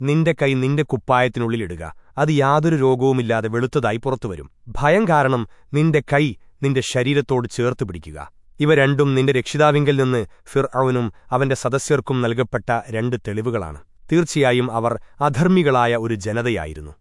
നിന്റെ കൈ നിന്റെ കുപ്പായത്തിനുള്ളിലിടുക അത് യാതൊരു രോഗവുമില്ലാതെ വെളുത്തതായി പുറത്തുവരും. ഭയം കാരണം നിന്റെ കൈ നിന്റെ ശരീരത്തോട് ചേർത്തു പിടിക്കുക. ഇവ രണ്ടും നിന്റെ രക്ഷിതാവിങ്കിൽ നിന്ന് ഫിർ അവനും അവന്റെ സദസ്യർക്കും നൽകപ്പെട്ട രണ്ട് തെളിവുകളാണ്. തീർച്ചയായും അവർ അധർമ്മികളായ ഒരു ജനതയായിരുന്നു.